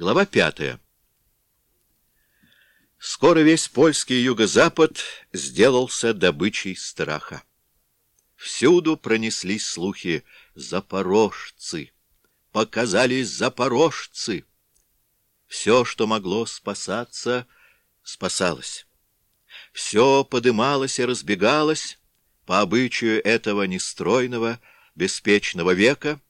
Глава пятая. Скоро весь польский юго-запад сделался добычей страха. Всюду пронеслись слухи «Запорожцы! Показались запорожцы!» Все, что могло спасаться, спасалось. Все подымалось и разбегалось по обычаю этого нестройного, беспечного века,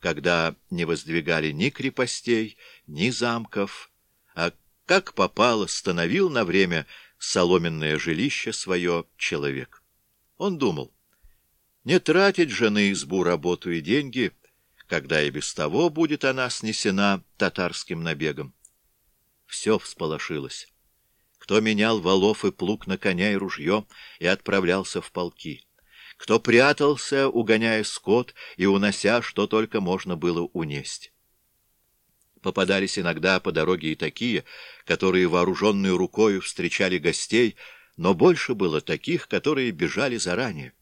когда не воздвигали ни крепостей, ни замков, а как попало становил на время соломенное жилище свое человек. Он думал, не тратить же на избу работу и деньги, когда и без того будет она снесена татарским набегом. Все всполошилось. Кто менял валов и плуг на коня и ружье и отправлялся в полки кто прятался, угоняя скот и унося, что только можно было унесть. Попадались иногда по дороге и такие, которые вооруженную рукою встречали гостей, но больше было таких, которые бежали заранее.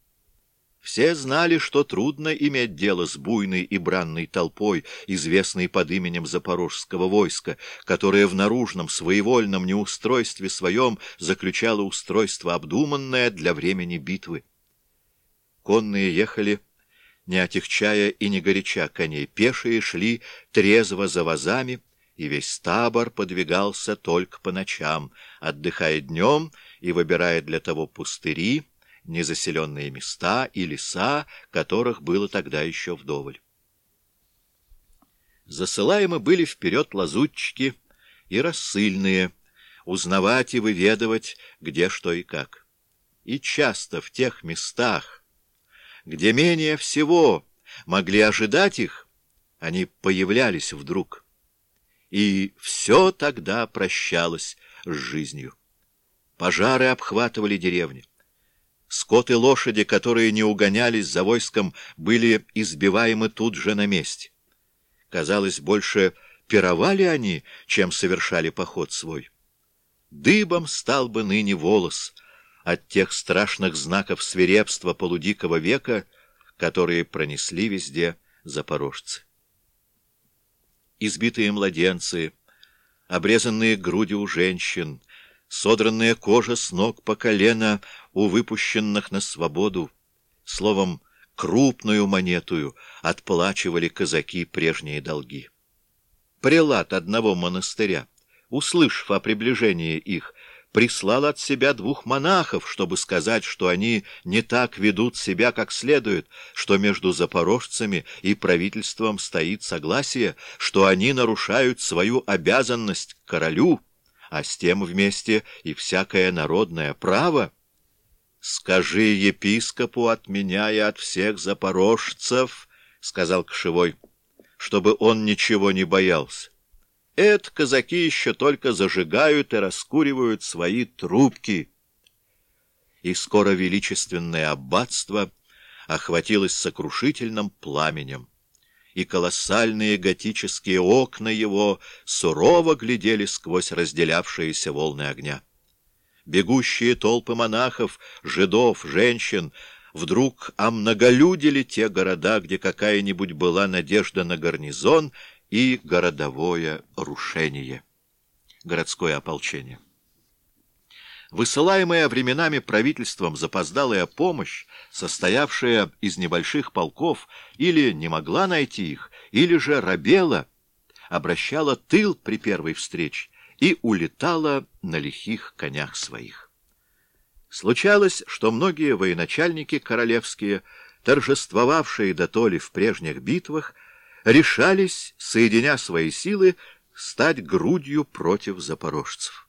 Все знали, что трудно иметь дело с буйной и бранной толпой, известной под именем Запорожского войска, которое в наружном своевольном неустройстве своем заключало устройство обдуманное для времени битвы. Конные ехали, не отягчая и не горяча коней. Пешие шли трезво за вазами, и весь табор подвигался только по ночам, отдыхая днем и выбирая для того пустыри, незаселенные места и леса, которых было тогда еще вдоволь. Засылаемы были вперед лазутчики и рассыльные, узнавать и выведывать, где что и как. И часто в тех местах, где менее всего могли ожидать их, они появлялись вдруг. И все тогда прощалось с жизнью. Пожары обхватывали деревни. Скот и лошади, которые не угонялись за войском, были избиваемы тут же на месте. Казалось, больше пировали они, чем совершали поход свой. Дыбом стал бы ныне волос — от тех страшных знаков свирепства полудикого века, которые пронесли везде запорожцы. Избитые младенцы, обрезанные груди у женщин, содранная кожа с ног по колено у выпущенных на свободу, словом, крупную монетую отплачивали казаки прежние долги. Прелат одного монастыря, услышав о приближении их, прислал от себя двух монахов, чтобы сказать, что они не так ведут себя, как следует, что между запорожцами и правительством стоит согласие, что они нарушают свою обязанность к королю, а с тем вместе и всякое народное право. «Скажи епископу от меня и от всех запорожцев, — сказал Кошевой, — чтобы он ничего не боялся. Это казаки еще только зажигают и раскуривают свои трубки. И скоро величественное аббатство охватилось сокрушительным пламенем, и колоссальные готические окна его сурово глядели сквозь разделявшиеся волны огня. Бегущие толпы монахов, жидов, женщин вдруг омноголюдили те города, где какая-нибудь была надежда на гарнизон — и городовое рушение, городское ополчение. Высылаемая временами правительством запоздалая помощь, состоявшая из небольших полков, или не могла найти их, или же робела, обращала тыл при первой встрече и улетала на лихих конях своих. Случалось, что многие военачальники королевские, торжествовавшие до толи в прежних битвах, решались, соединя свои силы, стать грудью против запорожцев.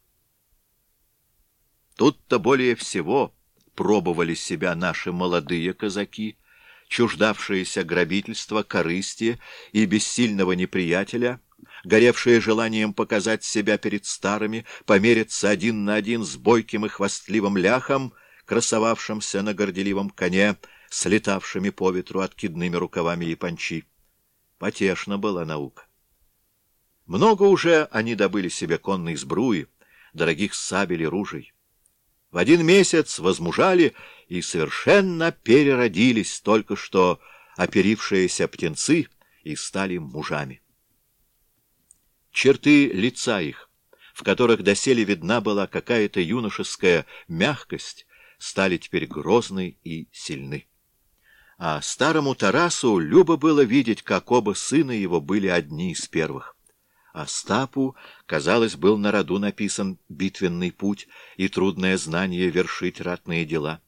Тут-то более всего пробовали себя наши молодые казаки, чуждавшиеся грабительства, корысти и бессильного неприятеля, горевшие желанием показать себя перед старыми, помериться один на один с бойким и хвастливым ляхом, красовавшимся на горделивом коне, слетавшими по ветру откидными рукавами и панчи. Потешна была наука. Много уже они добыли себе конной сбруи, дорогих сабель и ружей. В один месяц возмужали и совершенно переродились только что оперившиеся птенцы и стали мужами. черты лица их, в которых доселе видна была какая-то юношеская мягкость, стали теперь грозны и сильны. А старому Тарасу любо было видеть, как оба сына его были одни из первых. Остапу, казалось, был на роду написан битвенный путь и трудное знание вершить ратные дела.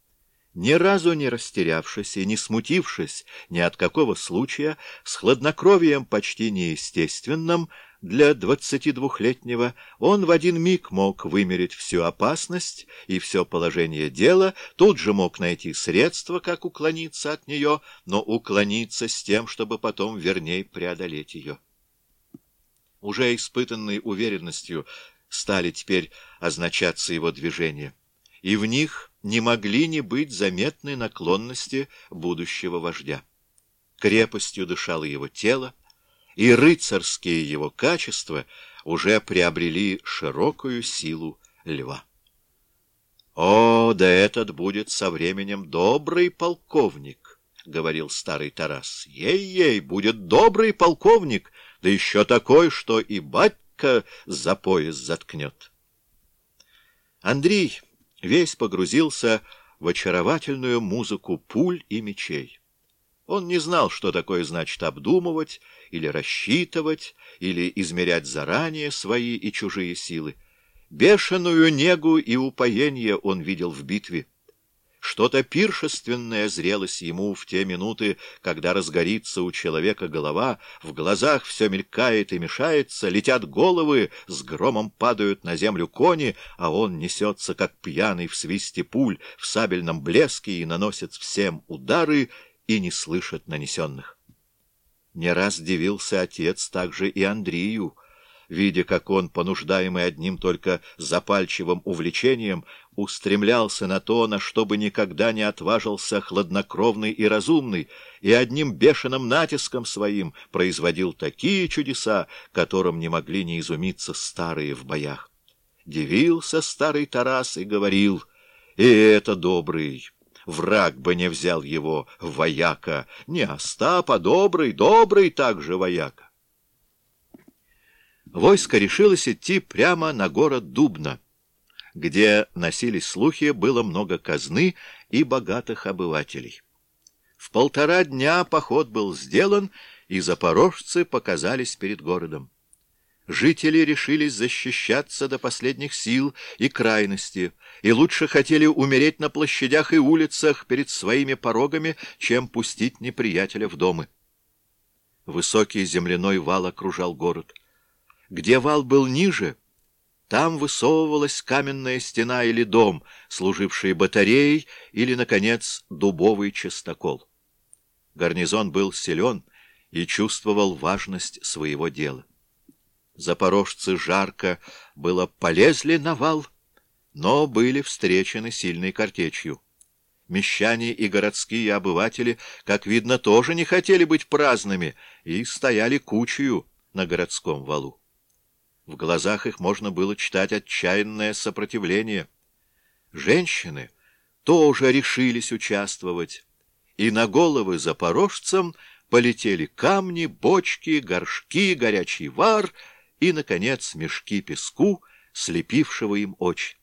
Ни разу не растерявшись и не смутившись ни от какого случая, с хладнокровием почти неестественным для двадцатидвухлетнего, он в один миг мог вымерить всю опасность и все положение дела, тут же мог найти средства, как уклониться от нее, но уклониться с тем, чтобы потом верней преодолеть ее уже испытанной уверенностью, стали теперь означаться его движения, и в них не могли не быть заметны наклонности будущего вождя. Крепостью дышало его тело, и рыцарские его качества уже приобрели широкую силу льва. «О, да этот будет со временем добрый полковник!» — говорил старый Тарас. «Ей-ей, будет добрый полковник!» да еще такой, что и батька за пояс заткнет. Андрей весь погрузился в очаровательную музыку пуль и мечей. Он не знал, что такое значит обдумывать или рассчитывать, или измерять заранее свои и чужие силы. Бешеную негу и упоение он видел в битве. Что-то пиршественное зрелось ему в те минуты, когда разгорится у человека голова, в глазах все мелькает и мешается, летят головы, с громом падают на землю кони, а он несется, как пьяный в свисте пуль, в сабельном блеске и наносит всем удары и не слышит нанесенных. Не раз дивился отец также и Андрею, видя, как он, понуждаемый одним только запальчивым увлечением, устремлялся на то, на что бы никогда не отважился хладнокровный и разумный, и одним бешеным натиском своим производил такие чудеса, которым не могли не изумиться старые в боях. Дивился старый Тарас и говорил, «И это добрый!» Враг бы не взял его вояка, не Остап, а добрый, добрый также вояка. Войско решилось идти прямо на город Дубна, где носились слухи, было много казны и богатых обывателей. В полтора дня поход был сделан, и запорожцы показались перед городом. Жители решились защищаться до последних сил и крайности, и лучше хотели умереть на площадях и улицах перед своими порогами, чем пустить неприятеля в домы. Высокий земляной вал окружал город. Где вал был ниже, там высовывалась каменная стена или дом, служивший батареей или, наконец, дубовый частокол. Гарнизон был силен и чувствовал важность своего дела. Запорожцы жарко было полезли на вал, но были встречены сильной картечью. Мещане и городские обыватели, как видно, тоже не хотели быть праздными и стояли кучью на городском валу. В глазах их можно было читать отчаянное сопротивление. Женщины тоже решились участвовать, и на головы запорожцам полетели камни, бочки, горшки, горячий вар и, наконец, мешки песку, слепившего им очи.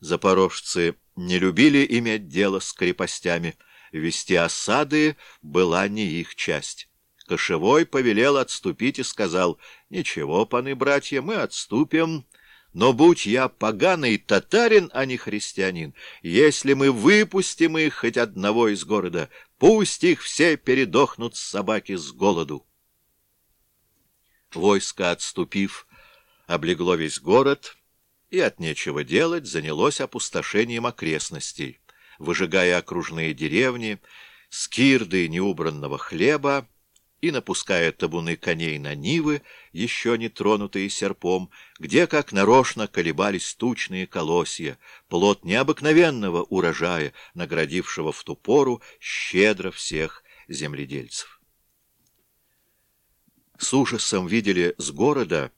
Запорожцы не любили иметь дело с крепостями, вести осады была не их часть. Кошевой повелел отступить и сказал, «Ничего, паны братья, мы отступим, но будь я поганый татарин, а не христианин, если мы выпустим их хоть одного из города, пусть их все передохнут собаки с голоду». Войско, отступив, облегло весь город и от нечего делать занялось опустошением окрестностей, выжигая окружные деревни, скирды неубранного хлеба, и напуская табуны коней на нивы, еще не тронутые серпом, где, как нарочно, колебались тучные колосья, плод необыкновенного урожая, наградившего в ту пору щедро всех земледельцев. С ужасом видели с города,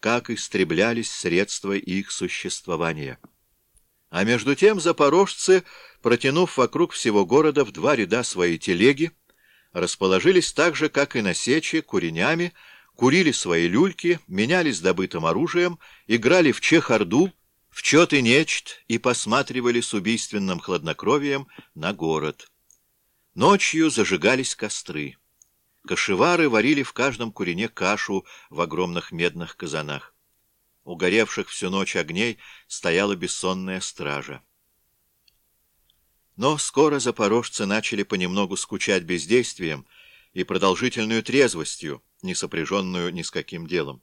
как истреблялись средства их существования. А между тем запорожцы, протянув вокруг всего города в два ряда свои телеги, расположились так же, как и на сече, куренями, курили свои люльки, менялись добытым оружием, играли в чехарду, в чет и нечт и посматривали с убийственным хладнокровием на город. Ночью зажигались костры. Кошевары варили в каждом курине кашу в огромных медных казанах. У горевших всю ночь огней стояла бессонная стража. Но скоро запорожцы начали понемногу скучать бездействием и продолжительную трезвостью, не сопряженную ни с каким делом.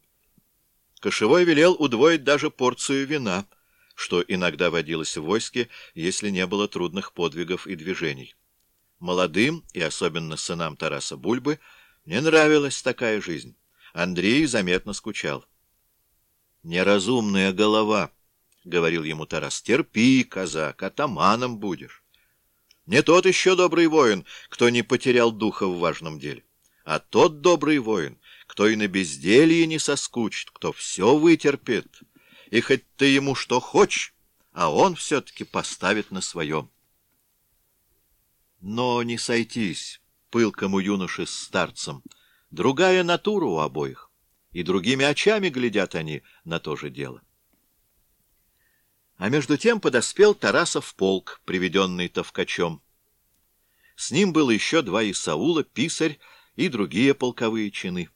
Кошевой велел удвоить даже порцию вина, что иногда водилось в войске, если не было трудных подвигов и движений. Молодым, и особенно сынам Тараса Бульбы, не нравилась такая жизнь. Андрей заметно скучал. «Неразумная голова», — говорил ему Тарас, — «терпи, казак, атаманом будешь». Не тот еще добрый воин, кто не потерял духа в важном деле, а тот добрый воин, кто и на безделье не соскучит, кто все вытерпит, и хоть ты ему что хочешь, а он все-таки поставит на своем. Но не сойтись пылкому юноше с старцем. Другая натура у обоих, и другими очами глядят они на то же дело. А между тем подоспел Тарасов полк, приведенный Товкачем. С ним было еще два Исаула, писарь и другие полковые чины.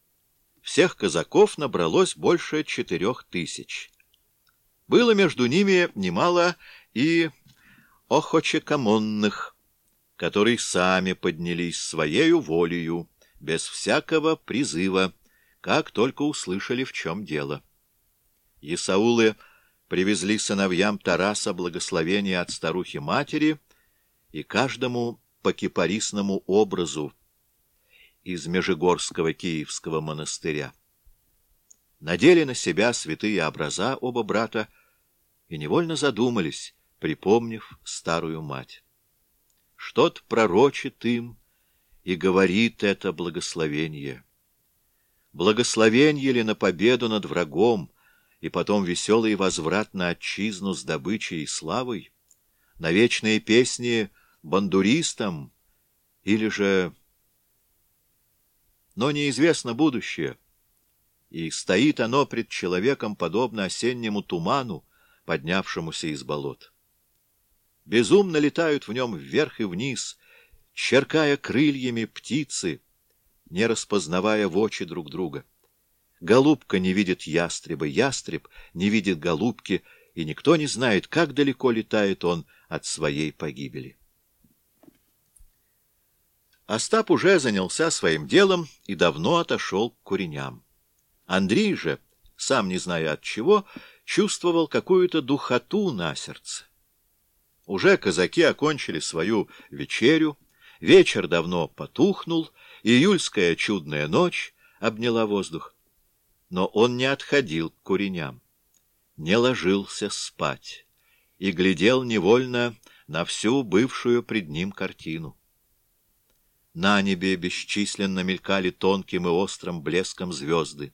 Всех казаков набралось больше четырех тысяч. Было между ними немало и охочекомонных, которые сами поднялись своею волею, без всякого призыва, как только услышали, в чем дело. Исаулы привезли сыновьям Тараса благословение от старухи-матери, и каждому по кипарисному образу из Межигорского Киевского монастыря. Надели на себя святые образа оба брата и невольно задумались, припомнив старую мать. Что-то пророчит им и говорит это благословение. Благословение ли на победу над врагом и потом веселый возврат на отчизну с добычей и славой, на вечные песни бандуристам или же... Но неизвестно будущее, и стоит оно пред человеком подобно осеннему туману, поднявшемуся из болот. Безумно летают в нем вверх и вниз, черкая крыльями птицы, не распознавая в очи друг друга. Голубка не видит ястреба, ястреб не видит голубки, и никто не знает, как далеко летает он от своей погибели. Остап уже занялся своим делом и давно отошел к куреням. Андрей же, сам не зная от чего, чувствовал какую-то духоту на сердце. Уже казаки окончили свою вечерю, вечер давно потухнул, июльская чудная ночь обняла воздух. Но он не отходил к куреням, не ложился спать и глядел невольно на всю бывшую пред ним картину. На небе бесчисленно мелькали тонким и острым блеском звезды.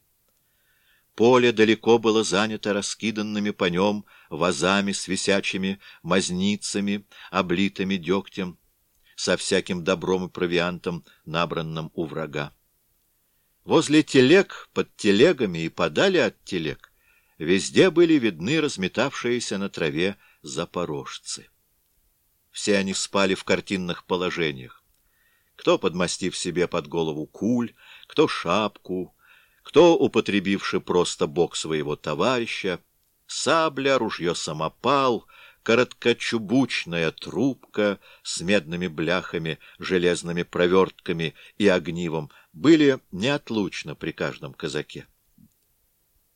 Поле далеко было занято раскиданными по нем вазами с висячими мазницами, облитыми дегтем, со всяким добром и провиантом, набранным у врага. Возле телег, под телегами и подали от телег везде были видны разметавшиеся на траве запорожцы. Все они спали в картинных положениях кто подмастив себе под голову куль, кто шапку, кто употребивший просто бок своего товарища, сабля, ружье-самопал, короткочубучная трубка с медными бляхами, железными провертками и огнивом были неотлучно при каждом казаке.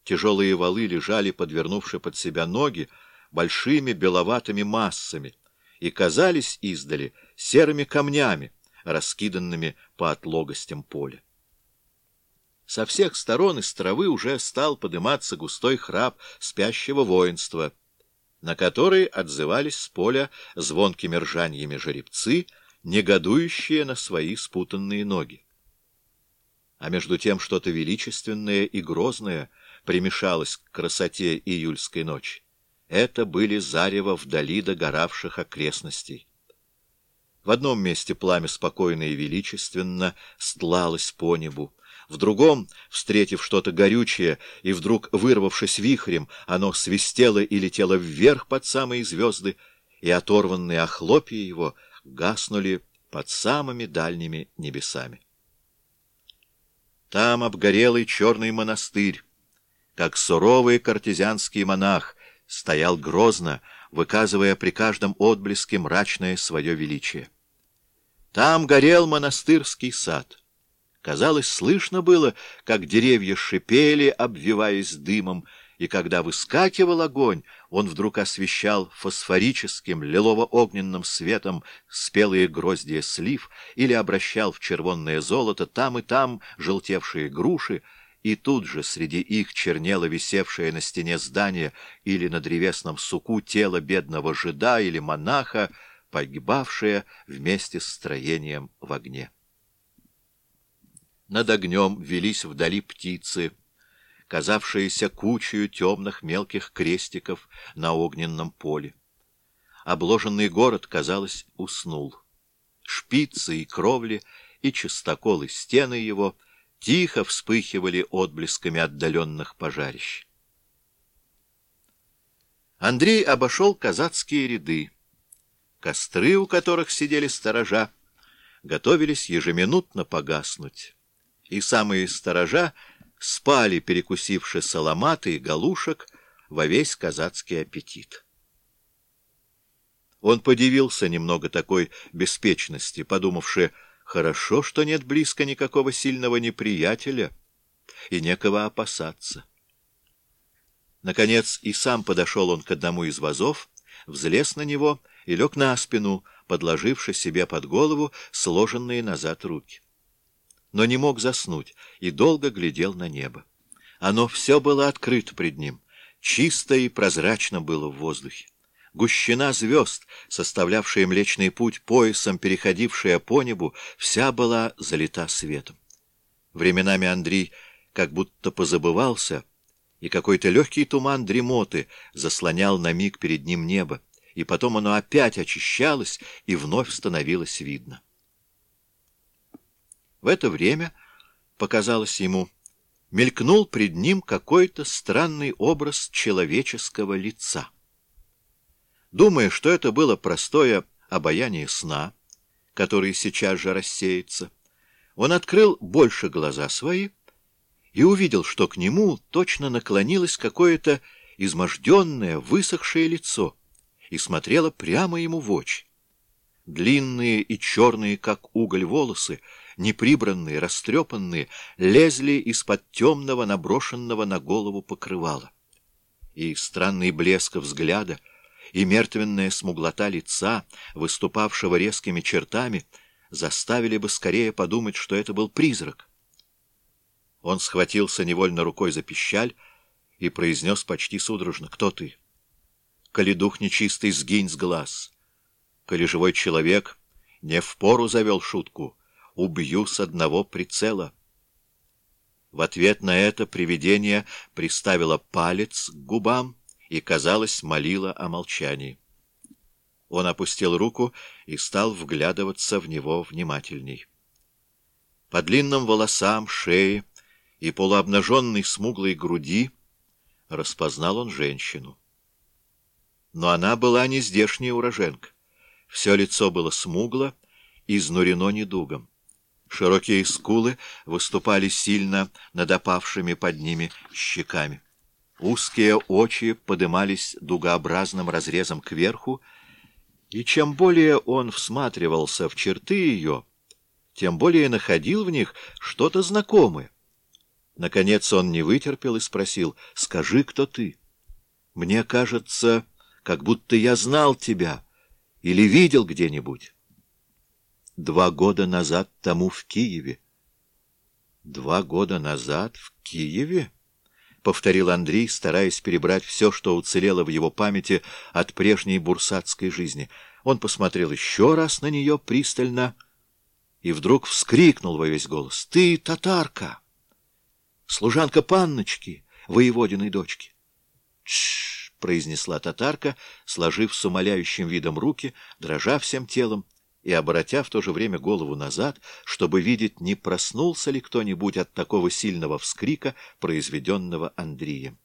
Тяжелые валы лежали, подвернувши под себя ноги, большими беловатыми массами и казались издали серыми камнями, раскиданными по отлогостям поля. Со всех сторон из травы уже стал подниматься густой храп спящего воинства, на который отзывались с поля звонкими ржаньями жеребцы, негодующие на свои спутанные ноги. А между тем что-то величественное и грозное примешалось к красоте июльской ночи. Это были зарево вдали догоравших окрестностей. В одном месте пламя спокойно и величественно стлалось по небу, В другом, встретив что-то горючее и вдруг вырвавшись вихрем, оно свистело и летело вверх под самые звезды, и оторванные охлопья его гаснули под самыми дальними небесами. Там обгорелый черный монастырь, как суровый картезианский монах, стоял грозно, выказывая при каждом отблеске мрачное свое величие. Там горел монастырский сад. Казалось, слышно было, как деревья шипели, обвиваясь дымом, и когда выскакивал огонь, он вдруг освещал фосфорическим лилово-огненным светом спелые гроздья слив или обращал в червонное золото там и там желтевшие груши, и тут же среди их чернело висевшее на стене здание или на древесном суку тело бедного жида или монаха, погибавшее вместе с строением в огне. Над огнем велись вдали птицы, казавшиеся кучей темных мелких крестиков на огненном поле. Обложенный город, казалось, уснул. Шпицы и кровли, и частоколы стены его тихо вспыхивали отблесками отдаленных пожарищ. Андрей обошел казацкие ряды. Костры, у которых сидели сторожа, готовились ежеминутно погаснуть. И самые сторожа спали, перекусивши саламаты и галушек, во весь казацкий аппетит. Он подивился немного такой беспечности, подумавши, хорошо, что нет близко никакого сильного неприятеля и некого опасаться. Наконец и сам подошел он к одному из вазов, взлез на него и лег на спину, подложивши себе под голову сложенные назад руки но не мог заснуть и долго глядел на небо. Оно все было открыто пред ним, чисто и прозрачно было в воздухе. Гущина звезд, составлявшая Млечный Путь поясом, переходившая по небу, вся была залита светом. Временами Андрей как будто позабывался, и какой-то легкий туман дремоты заслонял на миг перед ним небо, и потом оно опять очищалось и вновь становилось видно. В это время, показалось ему, мелькнул пред ним какой-то странный образ человеческого лица. Думая, что это было простое обаяние сна, который сейчас же рассеется, он открыл больше глаза свои и увидел, что к нему точно наклонилось какое-то изможденное, высохшее лицо и смотрело прямо ему в очи. Длинные и черные, как уголь, волосы, неприбранные, растрепанные, лезли из-под темного, наброшенного на голову покрывала. И странный блеск взгляда, и мертвенная смуглота лица, выступавшего резкими чертами, заставили бы скорее подумать, что это был призрак. Он схватился невольно рукой за пищаль и произнес почти судорожно «Кто ты?» «Коли дух нечистый, сгинь с глаз!» коли живой человек не впору завел шутку, убью с одного прицела. В ответ на это привидение приставило палец к губам и, казалось, молило о молчании. Он опустил руку и стал вглядываться в него внимательней. По длинным волосам, шее и полуобнаженной смуглой груди распознал он женщину. Но она была не здешняя уроженка. Все лицо было смугло, изнурено недугом. Широкие скулы выступали сильно над опавшими под ними щеками. Узкие очи подымались дугообразным разрезом кверху, и чем более он всматривался в черты ее, тем более находил в них что-то знакомое. Наконец он не вытерпел и спросил, «Скажи, кто ты? Мне кажется, как будто я знал тебя» или видел где-нибудь? Два года назад тому в Киеве. Два года назад в Киеве? — повторил Андрей, стараясь перебрать все, что уцелело в его памяти от прежней бурсатской жизни. Он посмотрел еще раз на нее пристально и вдруг вскрикнул во весь голос. — Ты татарка! Служанка панночки, воеводиной дочки! — Тш! произнесла татарка, сложив с умоляющим видом руки, дрожа всем телом, и обратя в то же время голову назад, чтобы видеть, не проснулся ли кто-нибудь от такого сильного вскрика, произведенного Андреем.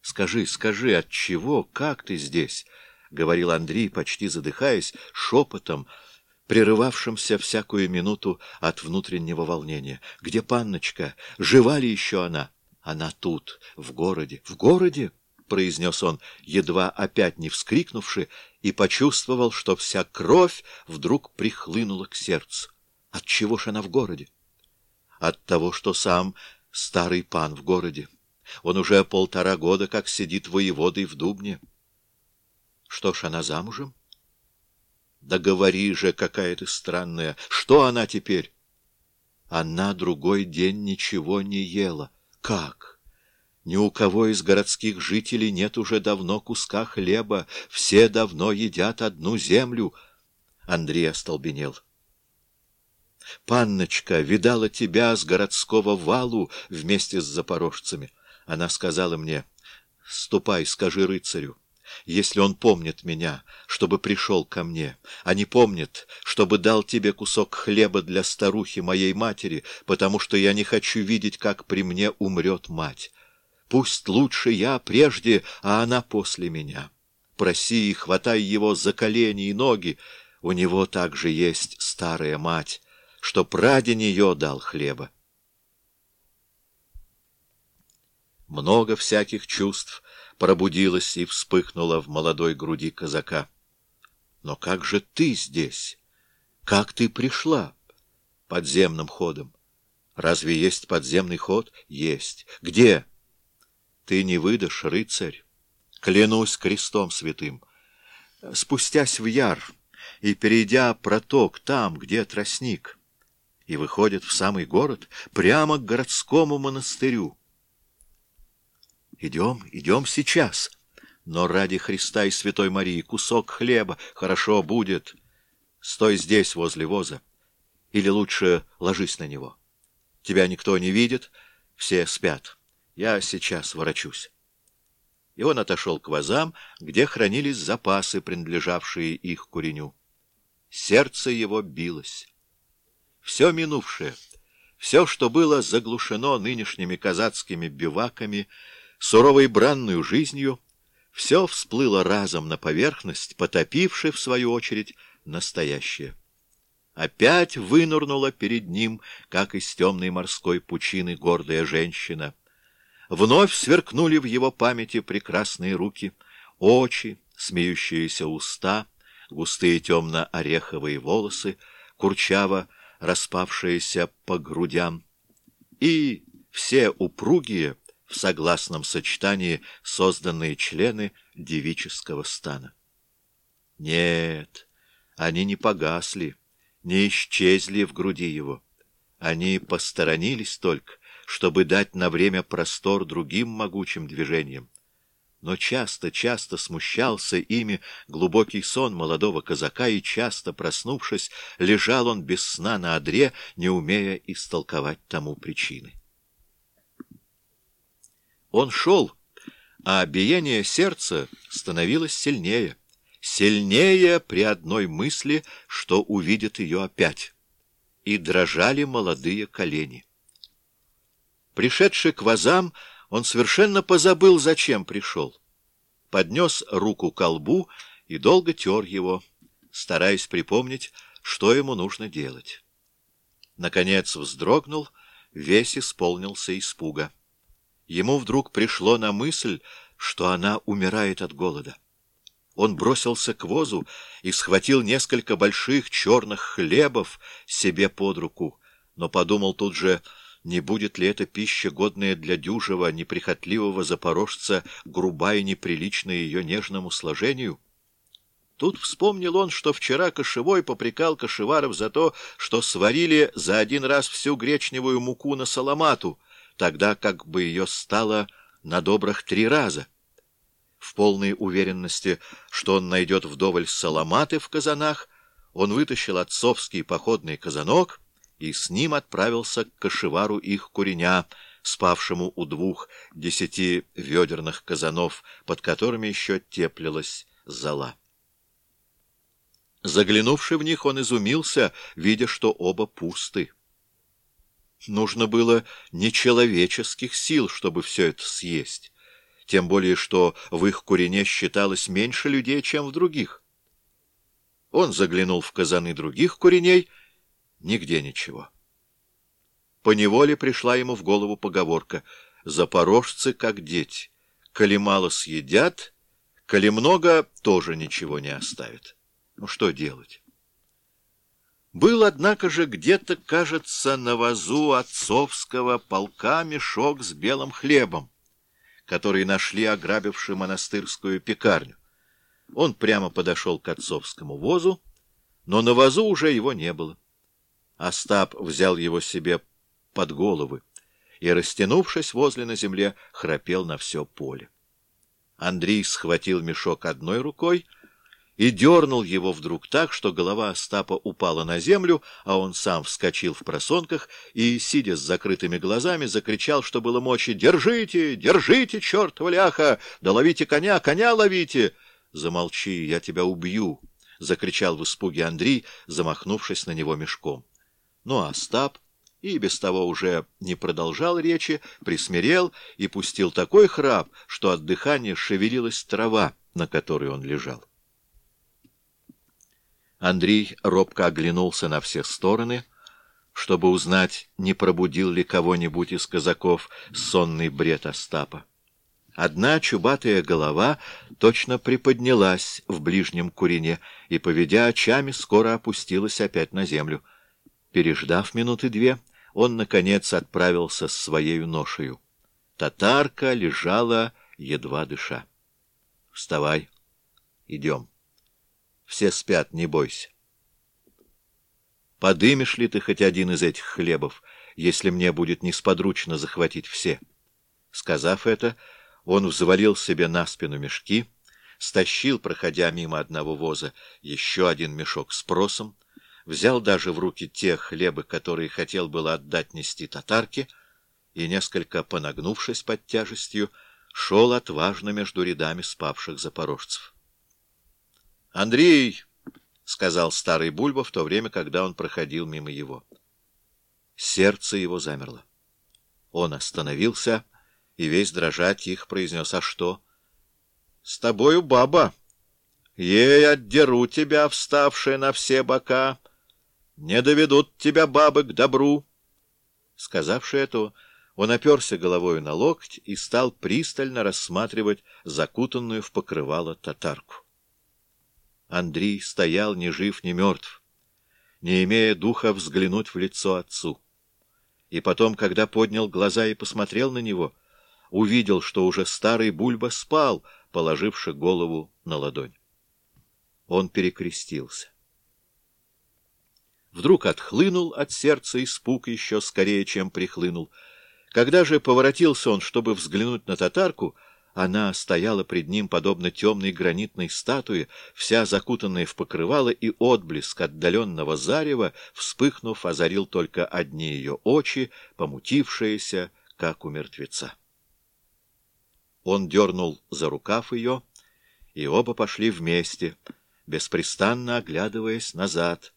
«Скажи, скажи, от чего, как ты здесь?» — говорил Андрей, почти задыхаясь, шепотом, прерывавшимся всякую минуту от внутреннего волнения. «Где панночка? Жива ли еще она?» «Она тут, в городе». «В городе?» — произнес он, едва опять не вскрикнувши, и почувствовал, что вся кровь вдруг прихлынула к сердцу. От чего ж она в городе? От того, что сам старый пан в городе. Он уже полтора года как сидит воеводой в Дубне. Что ж, она замужем? Да же, какая ты странная. Что она теперь? Она другой день ничего не ела. Как? Ни у кого из городских жителей нет уже давно куска хлеба, все давно едят одну землю. Андрей остолбенел. Панночка видала тебя с городского валу вместе с запорожцами. Она сказала мне, ступай, скажи рыцарю, если он помнит меня, чтобы пришел ко мне, а не помнит, чтобы дал тебе кусок хлеба для старухи моей матери, потому что я не хочу видеть, как при мне умрет мать. Пусть лучше я прежде, а она после меня. Проси и хватай его за колени и ноги. У него также есть старая мать, что пради нее дал хлеба. Много всяких чувств пробудилось и вспыхнуло в молодой груди казака. Но как же ты здесь? Как ты пришла? Подземным ходом. Разве есть подземный ход? Есть. Где? Ты не выдашь, рыцарь. Клянусь крестом святым. Спустясь в яр и перейдя проток там, где тростник, и выходит в самый город, прямо к городскому монастырю. Идем, идем сейчас. Но ради Христа и Святой Марии кусок хлеба хорошо будет. Стой здесь, возле воза. Или лучше ложись на него. Тебя никто не видит, все спят. Я сейчас ворочусь. И он отошел к вазам, где хранились запасы, принадлежавшие их куреню. Сердце его билось. Все минувшее, все, что было заглушено нынешними казацкими биваками, суровой бранную жизнью, все всплыло разом на поверхность, потопивши, в свою очередь, настоящее. Опять вынырнула перед ним, как из темной морской пучины, гордая женщина. Вновь сверкнули в его памяти прекрасные руки, очи, смеющиеся уста, густые темно-ореховые волосы, курчаво распавшиеся по грудям, и все упругие, в согласном сочетании созданные члены девического стана. Нет, они не погасли, не исчезли в груди его. Они посторонились только, чтобы дать на время простор другим могучим движениям. Но часто-часто смущался ими глубокий сон молодого казака, и часто, проснувшись, лежал он без сна на одре, не умея истолковать тому причины. Он шел, а биение сердца становилось сильнее. Сильнее при одной мысли, что увидит ее опять. И дрожали молодые колени. Пришедший к вазам, он совершенно позабыл, зачем пришел. Поднес руку к колбу и долго тер его, стараясь припомнить, что ему нужно делать. Наконец вздрогнул, весь исполнился испуга. Ему вдруг пришло на мысль, что она умирает от голода. Он бросился к возу и схватил несколько больших черных хлебов себе под руку, но подумал тут же, не будет ли эта пища, годная для дюжего, неприхотливого запорожца, груба и неприличная ее нежному сложению? Тут вспомнил он, что вчера Кошевой попрекал Кошеваров за то, что сварили за один раз всю гречневую муку на саламату — тогда как бы ее стало на добрых три раза. В полной уверенности, что он найдет вдоволь саламаты в казанах, он вытащил отцовский походный казанок и с ним отправился к кошевару их куреня, спавшему у двух десяти ведерных казанов, под которыми еще теплилась зола. Заглянувши в них, он изумился, видя, что оба пусты. Нужно было нечеловеческих сил, чтобы все это съесть, тем более что в их курине считалось меньше людей, чем в других. Он заглянул в казаны других куреней, нигде ничего. Поневоле пришла ему в голову поговорка «Запорожцы как дети, коли мало съедят, коли много, тоже ничего не оставят». Ну что делать? Был, однако же, где-то, кажется, на вазу отцовского полка мешок с белым хлебом, который нашли ограбивши монастырскую пекарню. Он прямо подошел к отцовскому возу, но на вазу уже его не было. Остап взял его себе под головы и, растянувшись возле на земле, храпел на все поле. Андрей схватил мешок одной рукой — и дернул его вдруг так, что голова Остапа упала на землю, а он сам вскочил в просонках и, сидя с закрытыми глазами, закричал, что было мочи, «Держите! Держите, чертова ляха! Да коня! Коня ловите!» «Замолчи, я тебя убью!» — закричал в испуге Андрей, замахнувшись на него мешком. А Остап и без того уже не продолжал речи, присмирел и пустил такой храп, что от дыхания шевелилась трава, на которой он лежал. Андрей робко оглянулся на все стороны, чтобы узнать, не пробудил ли кого-нибудь из казаков сонный бред Остапа. Одна чубатая голова точно приподнялась в ближнем курине и, поведя очами, скоро опустилась опять на землю. Переждав минуты две, он, наконец, отправился с своей ношею. Татарка лежала, едва дыша. — Вставай, идем. Все спят, не бойся. Подымешь ли ты хоть один из этих хлебов, если мне будет несподручно захватить все? Сказав это, он взвалил себе на спину мешки, стащил, проходя мимо одного воза, еще один мешок с просом, взял даже в руки те хлебы, которые хотел было отдать нести татарке, и, несколько понагнувшись под тяжестью, шел отважно между рядами спавших запорожцев. «Андрей!» — сказал старый Бульба в то время, когда он проходил мимо его. Сердце его замерло. Он остановился и весь дрожа тихо произнес, «А что?» «С тобою баба. Ей отдеру тебя, вставшая на все бока. Не доведут тебя бабы к добру». Сказавши это, он оперся головою на локоть и стал пристально рассматривать закутанную в покрывало татарку. Андрей стоял ни жив, ни мертв, не имея духа взглянуть в лицо отцу. И потом, когда поднял глаза и посмотрел на него, увидел, что уже старый Бульба спал, положивши голову на ладонь. Он перекрестился. Вдруг отхлынул от сердца испуг еще скорее, чем прихлынул. Когда же поворотился он, чтобы взглянуть на татарку, она стояла пред ним, подобно темной гранитной статуе, вся закутанная в покрывало, и отблеск отдаленного зарева, вспыхнув, озарил только одни ее очи, помутившиеся, как у мертвеца. Он дернул за рукав ее, и оба пошли вместе, беспрестанно оглядываясь назад,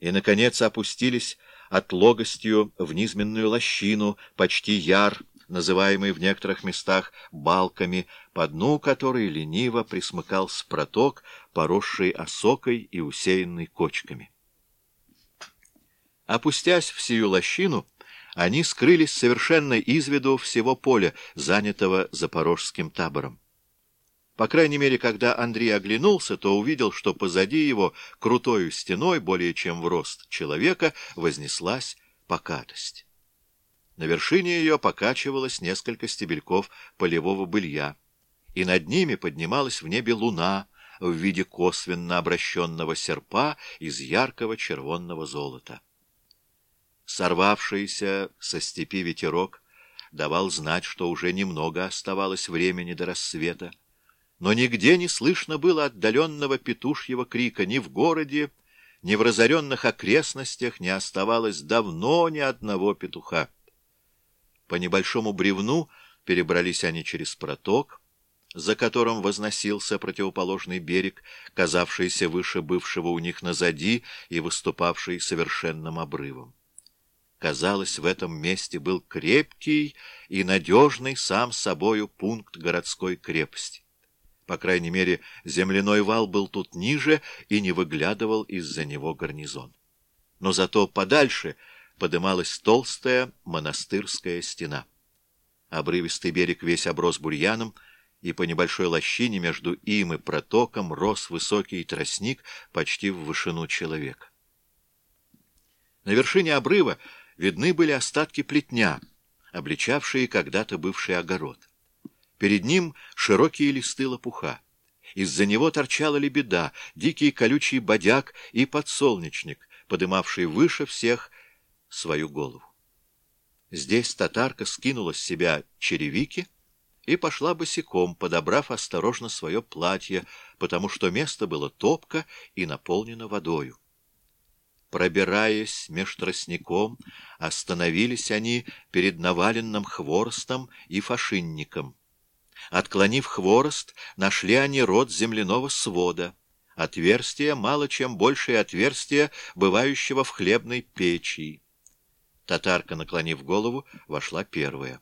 и, наконец, опустились от логостью в низменную лощину, почти яр, называемый в некоторых местах балками, по дну которой лениво присмыкался проток, поросший осокой и усеянный кочками. Опустясь в сию лощину, они скрылись совершенно из виду всего поля, занятого запорожским табором. По крайней мере, когда Андрей оглянулся, то увидел, что позади его, крутою стеной, более чем в рост человека, вознеслась покатость. На вершине ее покачивалось несколько стебельков полевого былья, и над ними поднималась в небе луна в виде косвенно обращенного серпа из яркого червонного золота. Сорвавшийся со степи ветерок давал знать, что уже немного оставалось времени до рассвета, но нигде не слышно было отдаленного петушьего крика ни в городе, ни в разоренных окрестностях не оставалось давно ни одного петуха. По небольшому бревну перебрались они через проток, за которым возносился противоположный берег, казавшийся выше бывшего у них назади и выступавший совершенным обрывом. Казалось, в этом месте был крепкий и надежный сам собою пункт городской крепости. По крайней мере, земляной вал был тут ниже и не выглядывал из-за него гарнизон. Но зато подальше подымалась толстая монастырская стена. Обрывистый берег весь оброс бурьяном, и по небольшой лощине между им и протоком рос высокий тростник почти в вышину человека. На вершине обрыва видны были остатки плетня, обличавшие когда-то бывший огород. Перед ним широкие листы лопуха. Из-за него торчала лебеда, дикий колючий бодяг и подсолнечник, подымавший выше всех свою голову. Здесь татарка скинула с себя черевики и пошла босиком, подобрав осторожно свое платье, потому что место было топко и наполнено водою. Пробираясь меж тростником, остановились они перед наваленным хворостом и фашинником. Отклонив хворост, нашли они рот земляного свода, отверстие мало чем большее отверстие, бывающего в хлебной печи. Татарка, наклонив голову, вошла первая.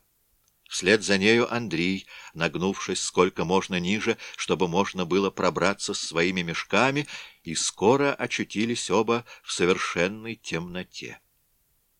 Вслед за нею Андрей, нагнувшись сколько можно ниже, чтобы можно было пробраться с своими мешками, и скоро очутились оба в совершенной темноте.